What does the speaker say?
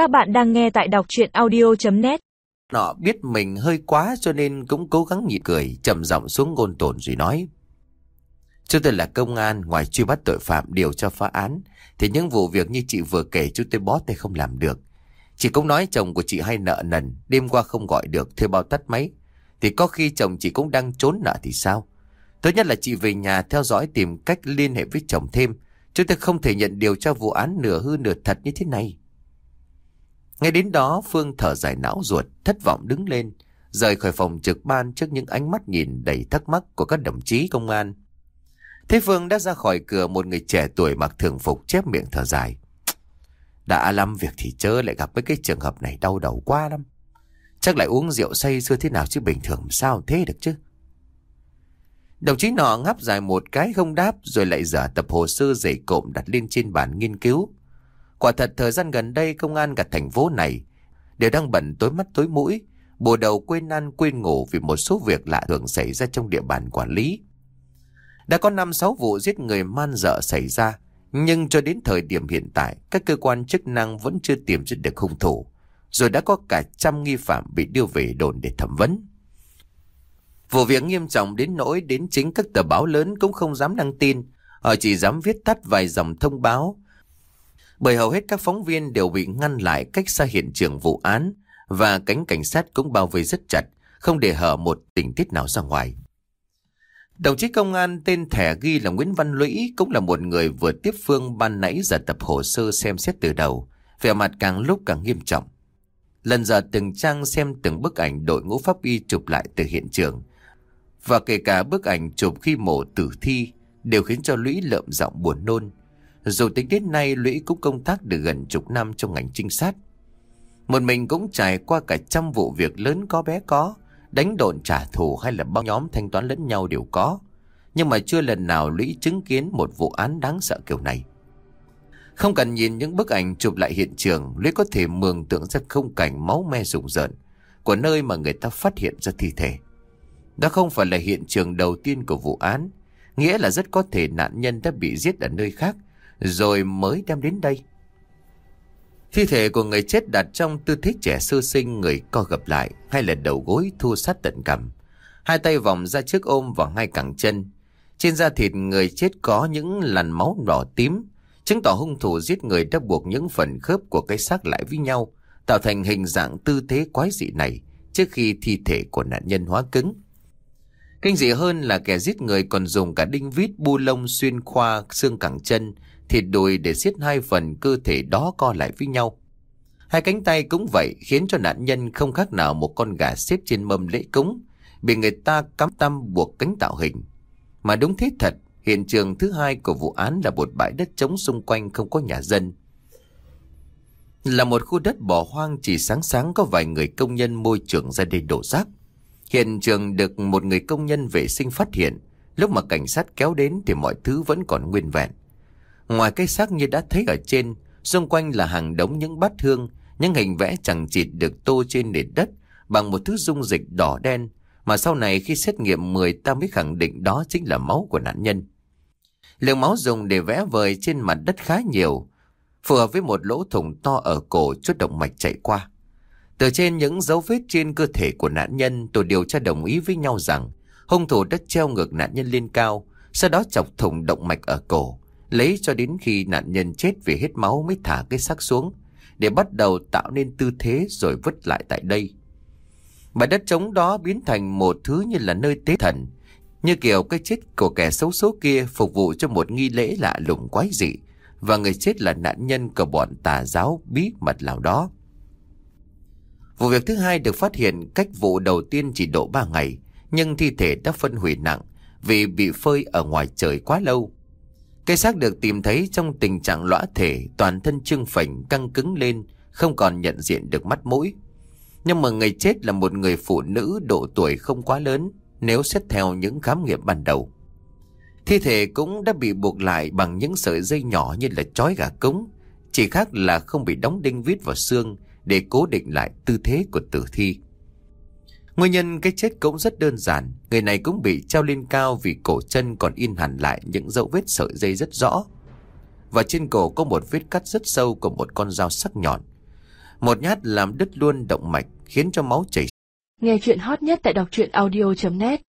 Các bạn đang nghe tại đọc chuyện audio.net Nọ biết mình hơi quá cho nên cũng cố gắng nhịn cười, trầm giọng xuống ngôn tồn rồi nói. Chúng tôi là công an, ngoài truy bắt tội phạm, điều tra phá án, thì những vụ việc như chị vừa kể chúng tôi bó tay không làm được. Chị cũng nói chồng của chị hay nợ nần, đêm qua không gọi được, thuê bao tắt máy. Thì có khi chồng chị cũng đang trốn nợ thì sao? Tốt nhất là chị về nhà theo dõi tìm cách liên hệ với chồng thêm. Chúng tôi không thể nhận điều tra vụ án nửa hư nửa thật như thế này. Ngay đến đó Phương thở dài não ruột, thất vọng đứng lên, rời khỏi phòng trực ban trước những ánh mắt nhìn đầy thắc mắc của các đồng chí công an. Thế Phương đã ra khỏi cửa một người trẻ tuổi mặc thường phục chép miệng thở dài. Đã lắm việc thì chớ lại gặp với cái trường hợp này đau đầu quá lắm. Chắc lại uống rượu say xưa thế nào chứ bình thường sao thế được chứ. Đồng chí nọ ngáp dài một cái không đáp rồi lại dở tập hồ sơ dày cộm đặt lên trên bàn nghiên cứu. Quả thật thời gian gần đây công an cả thành phố này đều đang bận tối mắt tối mũi, bồ đầu quên ăn quên ngủ vì một số việc lạ thường xảy ra trong địa bàn quản lý. Đã có 5-6 vụ giết người man dợ xảy ra, nhưng cho đến thời điểm hiện tại, các cơ quan chức năng vẫn chưa tìm ra được hung thủ, rồi đã có cả trăm nghi phạm bị đưa về đồn để thẩm vấn. Vụ việc nghiêm trọng đến nỗi đến chính các tờ báo lớn cũng không dám đăng tin, họ chỉ dám viết tắt vài dòng thông báo. Bởi hầu hết các phóng viên đều bị ngăn lại cách xa hiện trường vụ án và cánh cảnh sát cũng bao vây rất chặt, không để hở một tình tiết nào ra ngoài. Đồng chí công an tên thẻ ghi là Nguyễn Văn Lũy cũng là một người vừa tiếp phương ban nãy giờ tập hồ sơ xem xét từ đầu, vẻ mặt càng lúc càng nghiêm trọng. Lần giờ từng trang xem từng bức ảnh đội ngũ pháp y chụp lại từ hiện trường, và kể cả bức ảnh chụp khi mổ tử thi đều khiến cho Lũy lợm giọng buồn nôn. Dù tính đến nay Lũy cũng công tác được gần chục năm trong ngành trinh sát. Một mình cũng trải qua cả trăm vụ việc lớn có bé có, đánh đồn trả thù hay là bao nhóm thanh toán lẫn nhau đều có. Nhưng mà chưa lần nào Lũy chứng kiến một vụ án đáng sợ kiểu này. Không cần nhìn những bức ảnh chụp lại hiện trường, Lũy có thể mường tượng ra không cảnh máu me rùng rợn của nơi mà người ta phát hiện ra thi thể. Đó không phải là hiện trường đầu tiên của vụ án, nghĩa là rất có thể nạn nhân đã bị giết ở nơi khác, rồi mới đem đến đây. Thi thể của người chết đặt trong tư thế trẻ sơ sinh người co gập lại hay là đầu gối thu sát tận cằm. Hai tay vòng ra trước ôm vào hai cẳng chân. Trên da thịt người chết có những làn máu đỏ tím, chứng tỏ hung thủ giết người đã buộc những phần khớp của cái xác lại với nhau, tạo thành hình dạng tư thế quái dị này trước khi thi thể của nạn nhân hóa cứng. Kinh dị hơn là kẻ giết người còn dùng cả đinh vít bu lông xuyên khoa xương cẳng chân, thịt đùi để xiết hai phần cơ thể đó co lại với nhau. Hai cánh tay cũng vậy khiến cho nạn nhân không khác nào một con gà xếp trên mâm lễ cúng, bị người ta cắm tăm buộc cánh tạo hình. Mà đúng thế thật, hiện trường thứ hai của vụ án là một bãi đất trống xung quanh không có nhà dân. Là một khu đất bỏ hoang chỉ sáng sáng có vài người công nhân môi trường ra đây đổ rác. Hiện trường được một người công nhân vệ sinh phát hiện. Lúc mà cảnh sát kéo đến thì mọi thứ vẫn còn nguyên vẹn. Ngoài cái xác như đã thấy ở trên, xung quanh là hàng đống những bát hương, những hình vẽ chẳng chịt được tô trên nền đất bằng một thứ dung dịch đỏ đen mà sau này khi xét nghiệm 10 ta mới khẳng định đó chính là máu của nạn nhân. Lượng máu dùng để vẽ vời trên mặt đất khá nhiều, phù hợp với một lỗ thủng to ở cổ chút động mạch chạy qua. Từ trên những dấu vết trên cơ thể của nạn nhân, tổ điều tra đồng ý với nhau rằng hung thủ đã treo ngược nạn nhân lên cao, sau đó chọc thủng động mạch ở cổ, lấy cho đến khi nạn nhân chết vì hết máu mới thả cái xác xuống, để bắt đầu tạo nên tư thế rồi vứt lại tại đây. Bãi đất trống đó biến thành một thứ như là nơi tế thần, như kiểu cái chết của kẻ xấu số kia phục vụ cho một nghi lễ lạ lùng quái dị, và người chết là nạn nhân của bọn tà giáo bí mật nào đó. Vụ việc thứ hai được phát hiện cách vụ đầu tiên chỉ độ 3 ngày, nhưng thi thể đã phân hủy nặng vì bị phơi ở ngoài trời quá lâu. Cái xác được tìm thấy trong tình trạng lõa thể, toàn thân trương phình, căng cứng lên, không còn nhận diện được mắt mũi. Nhưng mà người chết là một người phụ nữ độ tuổi không quá lớn, nếu xét theo những khám nghiệm ban đầu. Thi thể cũng đã bị buộc lại bằng những sợi dây nhỏ như là chói gà cống, chỉ khác là không bị đóng đinh vít vào xương, để cố định lại tư thế của tử thi. Nguyên nhân cái chết cũng rất đơn giản, người này cũng bị treo lên cao vì cổ chân còn in hẳn lại những dấu vết sợi dây rất rõ. Và trên cổ có một vết cắt rất sâu của một con dao sắc nhọn. Một nhát làm đứt luôn động mạch khiến cho máu chảy Nghe chuyện hot nhất tại đọc truyện audio.net